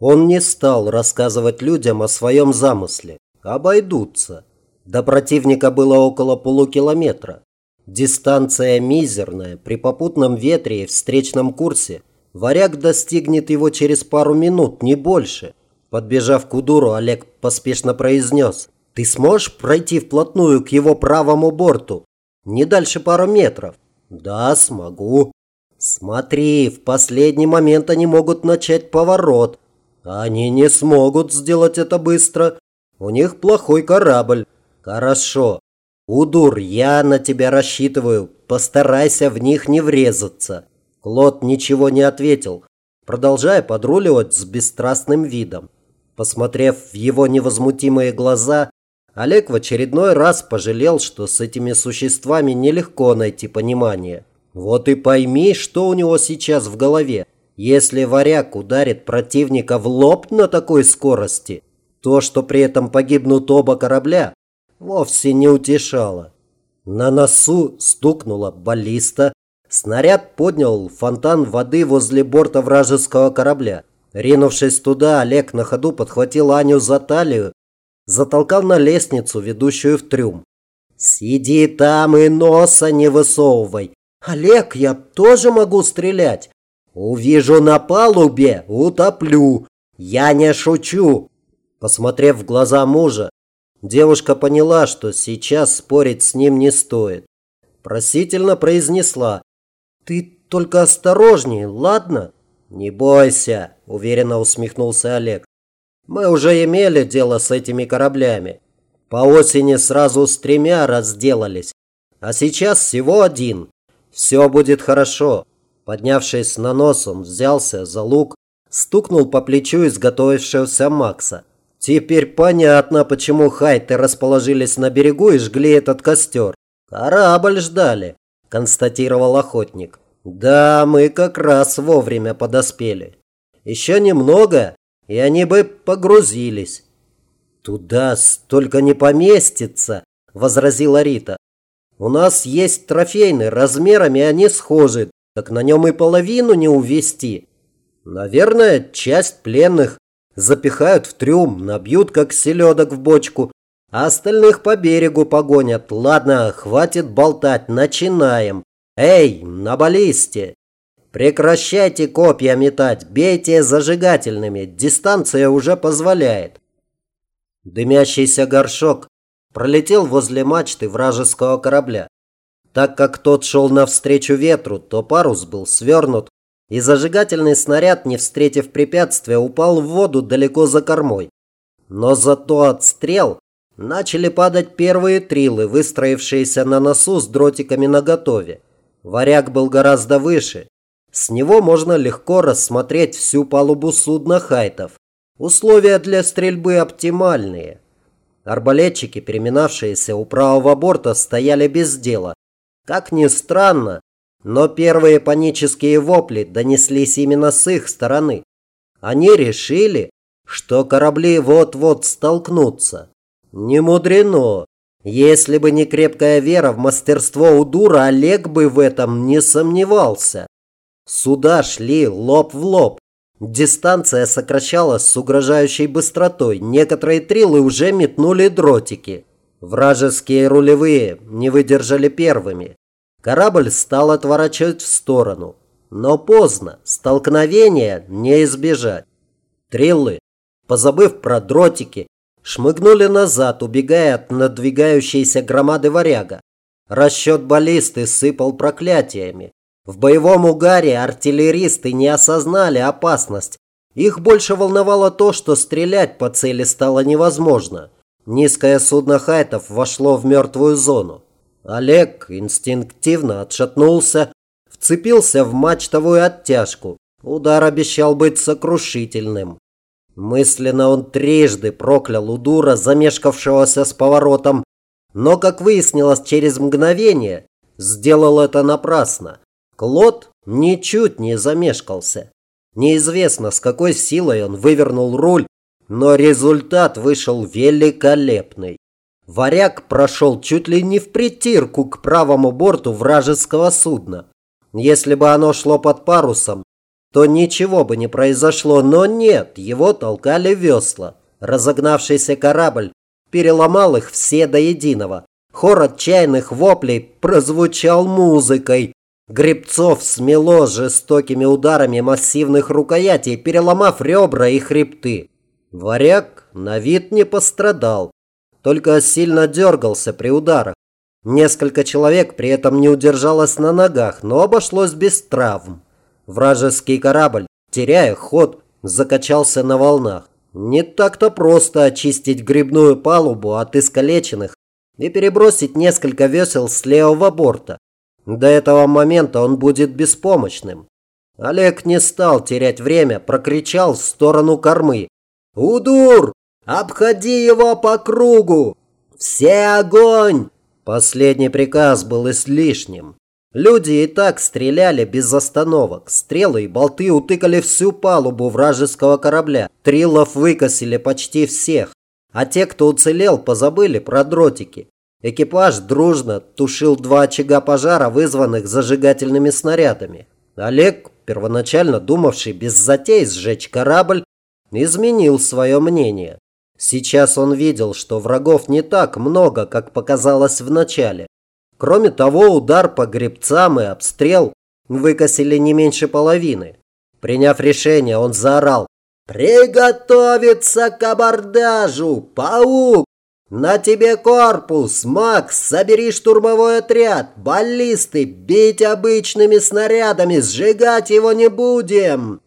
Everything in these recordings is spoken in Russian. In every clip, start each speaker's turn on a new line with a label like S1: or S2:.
S1: Он не стал рассказывать людям о своем замысле. Обойдутся. До противника было около полукилометра. Дистанция мизерная. При попутном ветре и встречном курсе варяг достигнет его через пару минут, не больше. Подбежав к Удуру, Олег поспешно произнес. «Ты сможешь пройти вплотную к его правому борту? Не дальше пару метров?» «Да, смогу». «Смотри, в последний момент они могут начать поворот. Они не смогут сделать это быстро. У них плохой корабль. Хорошо. Удур, я на тебя рассчитываю. Постарайся в них не врезаться». Клод ничего не ответил, продолжая подруливать с бесстрастным видом. Посмотрев в его невозмутимые глаза, Олег в очередной раз пожалел, что с этими существами нелегко найти понимание. Вот и пойми, что у него сейчас в голове. Если варяг ударит противника в лоб на такой скорости, то, что при этом погибнут оба корабля, вовсе не утешало. На носу стукнула баллиста, снаряд поднял фонтан воды возле борта вражеского корабля. Ринувшись туда, Олег на ходу подхватил Аню за талию, затолкал на лестницу, ведущую в трюм. «Сиди там и носа не высовывай! Олег, я тоже могу стрелять! Увижу на палубе, утоплю! Я не шучу!» Посмотрев в глаза мужа, девушка поняла, что сейчас спорить с ним не стоит. Просительно произнесла. «Ты только осторожней, ладно?» «Не бойся», – уверенно усмехнулся Олег. «Мы уже имели дело с этими кораблями. По осени сразу с тремя разделались, а сейчас всего один. Все будет хорошо». Поднявшись на нос, он взялся за лук, стукнул по плечу изготовившегося Макса. «Теперь понятно, почему хайты расположились на берегу и жгли этот костер. Корабль ждали», – констатировал охотник. Да, мы как раз вовремя подоспели. Еще немного, и они бы погрузились. Туда столько не поместится, возразила Рита. У нас есть трофейный, размерами они схожи, так на нем и половину не увести. Наверное, часть пленных запихают в трюм, набьют как селедок в бочку, а остальных по берегу погонят. Ладно, хватит болтать, начинаем. «Эй, на баллисте! Прекращайте копья метать, бейте зажигательными, дистанция уже позволяет!» Дымящийся горшок пролетел возле мачты вражеского корабля. Так как тот шел навстречу ветру, то парус был свернут, и зажигательный снаряд, не встретив препятствия, упал в воду далеко за кормой. Но зато от стрел начали падать первые трилы, выстроившиеся на носу с дротиками наготове. Варяг был гораздо выше. С него можно легко рассмотреть всю палубу судна хайтов. Условия для стрельбы оптимальные. Арбалетчики, переминавшиеся у правого борта, стояли без дела. Как ни странно, но первые панические вопли донеслись именно с их стороны. Они решили, что корабли вот-вот столкнутся. Не мудрено. Если бы не крепкая вера в мастерство Удура, Олег бы в этом не сомневался. Суда шли лоб в лоб. Дистанция сокращалась с угрожающей быстротой. Некоторые трилы уже метнули дротики. Вражеские рулевые не выдержали первыми. Корабль стал отворачивать в сторону. Но поздно. Столкновения не избежать. Триллы, позабыв про дротики, шмыгнули назад, убегая от надвигающейся громады варяга. Расчет баллисты сыпал проклятиями. В боевом угаре артиллеристы не осознали опасность. Их больше волновало то, что стрелять по цели стало невозможно. Низкое судно хайтов вошло в мертвую зону. Олег инстинктивно отшатнулся, вцепился в мачтовую оттяжку. Удар обещал быть сокрушительным. Мысленно он трижды проклял Удура, замешкавшегося с поворотом, но, как выяснилось через мгновение, сделал это напрасно. Клод ничуть не замешкался. Неизвестно, с какой силой он вывернул руль, но результат вышел великолепный. Варяг прошел чуть ли не в притирку к правому борту вражеского судна. Если бы оно шло под парусом, то ничего бы не произошло, но нет, его толкали весла. Разогнавшийся корабль переломал их все до единого. Хор отчаянных воплей прозвучал музыкой. Гребцов смело жестокими ударами массивных рукоятей, переломав ребра и хребты. Варяг на вид не пострадал, только сильно дергался при ударах. Несколько человек при этом не удержалось на ногах, но обошлось без травм. Вражеский корабль, теряя ход, закачался на волнах. Не так-то просто очистить грибную палубу от искалеченных и перебросить несколько весел с левого борта. До этого момента он будет беспомощным. Олег не стал терять время, прокричал в сторону кормы. «Удур! Обходи его по кругу! Все огонь!» Последний приказ был излишним. Люди и так стреляли без остановок. Стрелы и болты утыкали всю палубу вражеского корабля. Трилов выкосили почти всех. А те, кто уцелел, позабыли про дротики. Экипаж дружно тушил два очага пожара, вызванных зажигательными снарядами. Олег, первоначально думавший без затей сжечь корабль, изменил свое мнение. Сейчас он видел, что врагов не так много, как показалось в начале. Кроме того, удар по гребцам и обстрел выкосили не меньше половины. Приняв решение, он заорал «Приготовиться к абордажу! Паук! «На тебе корпус! Макс, собери штурмовой отряд! Баллисты! Бить обычными снарядами! Сжигать его не будем!»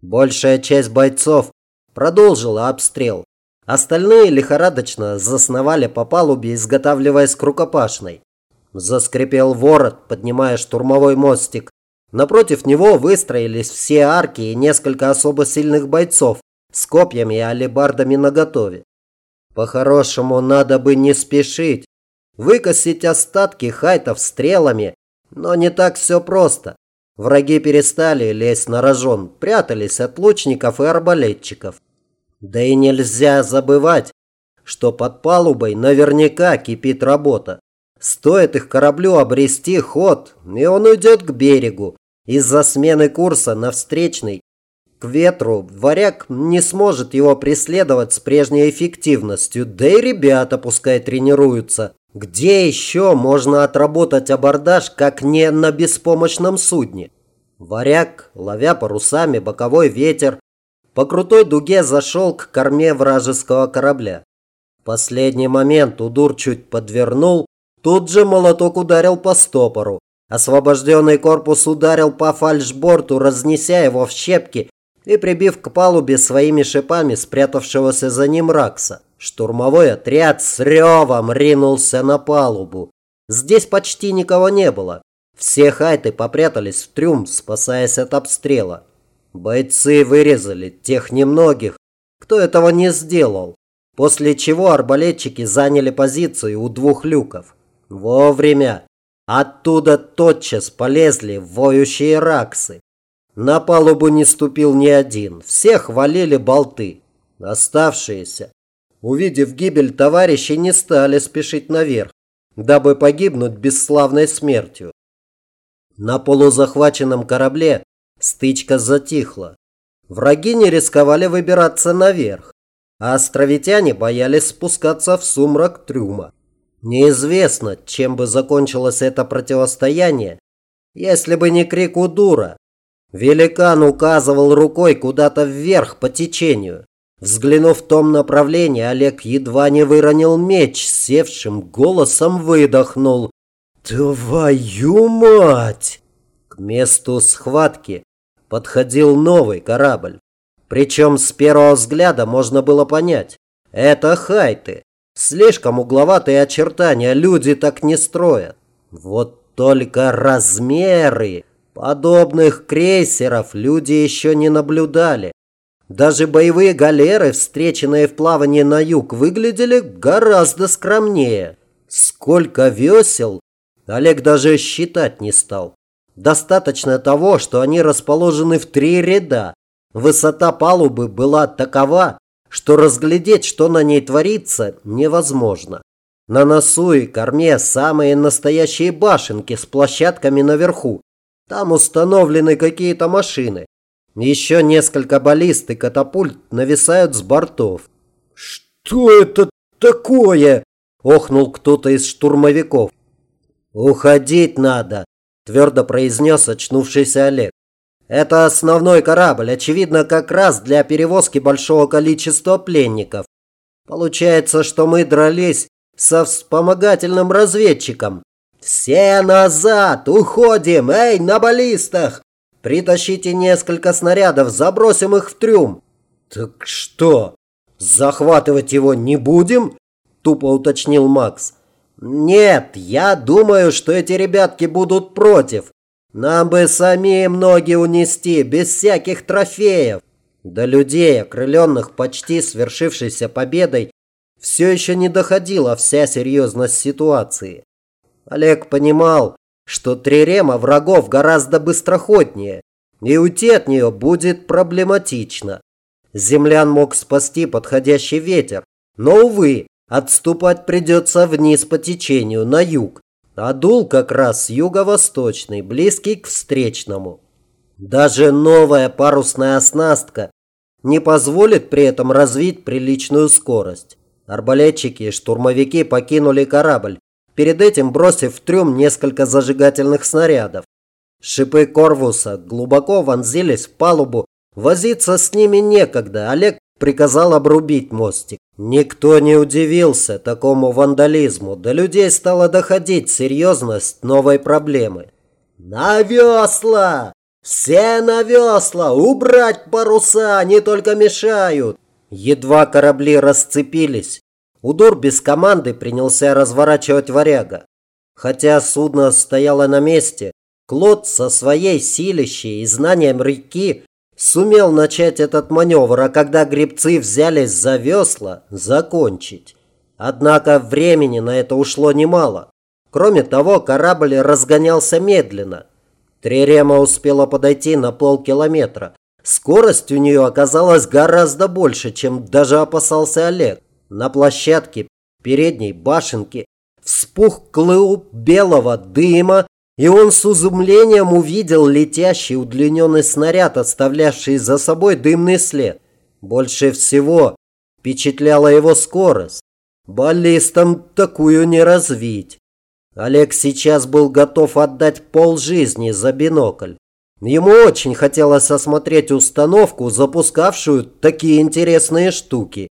S1: Большая часть бойцов продолжила обстрел. Остальные лихорадочно засновали по палубе, изготавливаясь к рукопашной. Заскрипел ворот, поднимая штурмовой мостик. Напротив него выстроились все арки и несколько особо сильных бойцов с копьями и алебардами наготове. По-хорошему, надо бы не спешить. Выкосить остатки хайтов стрелами. Но не так все просто. Враги перестали лезть на рожон, прятались от лучников и арбалетчиков. Да и нельзя забывать, что под палубой наверняка кипит работа. Стоит их кораблю обрести ход, и он уйдет к берегу. Из-за смены курса на встречный к ветру, варяг не сможет его преследовать с прежней эффективностью, да и ребята пускай тренируются. Где еще можно отработать абордаж, как не на беспомощном судне? Варяг, ловя парусами боковой ветер, по крутой дуге зашел к корме вражеского корабля. Последний момент Удур чуть подвернул, тут же молоток ударил по стопору. Освобожденный корпус ударил по фальшборту, разнеся его в щепки и прибив к палубе своими шипами спрятавшегося за ним Ракса. Штурмовой отряд с ревом ринулся на палубу. Здесь почти никого не было. Все хайты попрятались в трюм, спасаясь от обстрела. Бойцы вырезали тех немногих, кто этого не сделал, после чего арбалетчики заняли позицию у двух люков. Вовремя. Оттуда тотчас полезли воющие раксы. На палубу не ступил ни один. Всех валили болты. Оставшиеся, увидев гибель товарищей, не стали спешить наверх, дабы погибнуть бесславной смертью. На полузахваченном корабле стычка затихла. Враги не рисковали выбираться наверх, а островитяне боялись спускаться в сумрак трюма. Неизвестно, чем бы закончилось это противостояние, если бы не крик Удура, Великан указывал рукой куда-то вверх по течению. Взглянув в том направлении, Олег едва не выронил меч, севшим голосом выдохнул. «Твою мать!» К месту схватки подходил новый корабль. Причем с первого взгляда можно было понять. Это хайты. Слишком угловатые очертания, люди так не строят. Вот только размеры. Подобных крейсеров люди еще не наблюдали. Даже боевые галеры, встреченные в плавании на юг, выглядели гораздо скромнее. Сколько весел, Олег даже считать не стал. Достаточно того, что они расположены в три ряда. Высота палубы была такова, что разглядеть, что на ней творится, невозможно. На носу и корме самые настоящие башенки с площадками наверху, там установлены какие-то машины. Еще несколько баллист и катапульт нависают с бортов.
S2: «Что это такое?» – охнул кто-то из штурмовиков.
S1: «Уходить надо», – твердо произнес очнувшийся Олег. «Это основной корабль, очевидно, как раз для перевозки большого количества пленников. Получается, что мы дрались со вспомогательным разведчиком. Все назад! Уходим! Эй, на баллистах! Притащите несколько снарядов, забросим их в трюм.
S2: Так что, захватывать его не будем? Тупо уточнил Макс.
S1: Нет, я думаю, что эти ребятки будут против. Нам бы самим ноги унести, без всяких трофеев. До людей, окрыленных почти свершившейся победой, все еще не доходила вся серьезность ситуации. Олег понимал, что трирема врагов гораздо быстроходнее, и уйти от нее будет проблематично. Землян мог спасти подходящий ветер, но, увы, отступать придется вниз по течению, на юг, а дул как раз юго-восточный, близкий к встречному. Даже новая парусная оснастка не позволит при этом развить приличную скорость. Арбалетчики и штурмовики покинули корабль, перед этим бросив в трюм несколько зажигательных снарядов. Шипы Корвуса глубоко вонзились в палубу, возиться с ними некогда, Олег приказал обрубить мостик. Никто не удивился такому вандализму, до людей стала доходить серьезность новой проблемы. «На весла! Все на весла! Убрать паруса, они только мешают!» Едва корабли расцепились, Удор без команды принялся разворачивать варяга. Хотя судно стояло на месте, Клод со своей силищей и знанием реки сумел начать этот маневр, а когда гребцы взялись за весла, закончить. Однако времени на это ушло немало. Кроме того, корабль разгонялся медленно. Трирема успела подойти на полкилометра. Скорость у нее оказалась гораздо больше, чем даже опасался Олег. На площадке передней башенки вспух клуб белого дыма, и он с изумлением увидел летящий удлиненный снаряд, оставлявший за собой дымный след. Больше всего впечатляла его скорость. Баллистам такую не развить. Олег сейчас был готов отдать полжизни за бинокль. Ему очень хотелось осмотреть установку, запускавшую такие интересные штуки.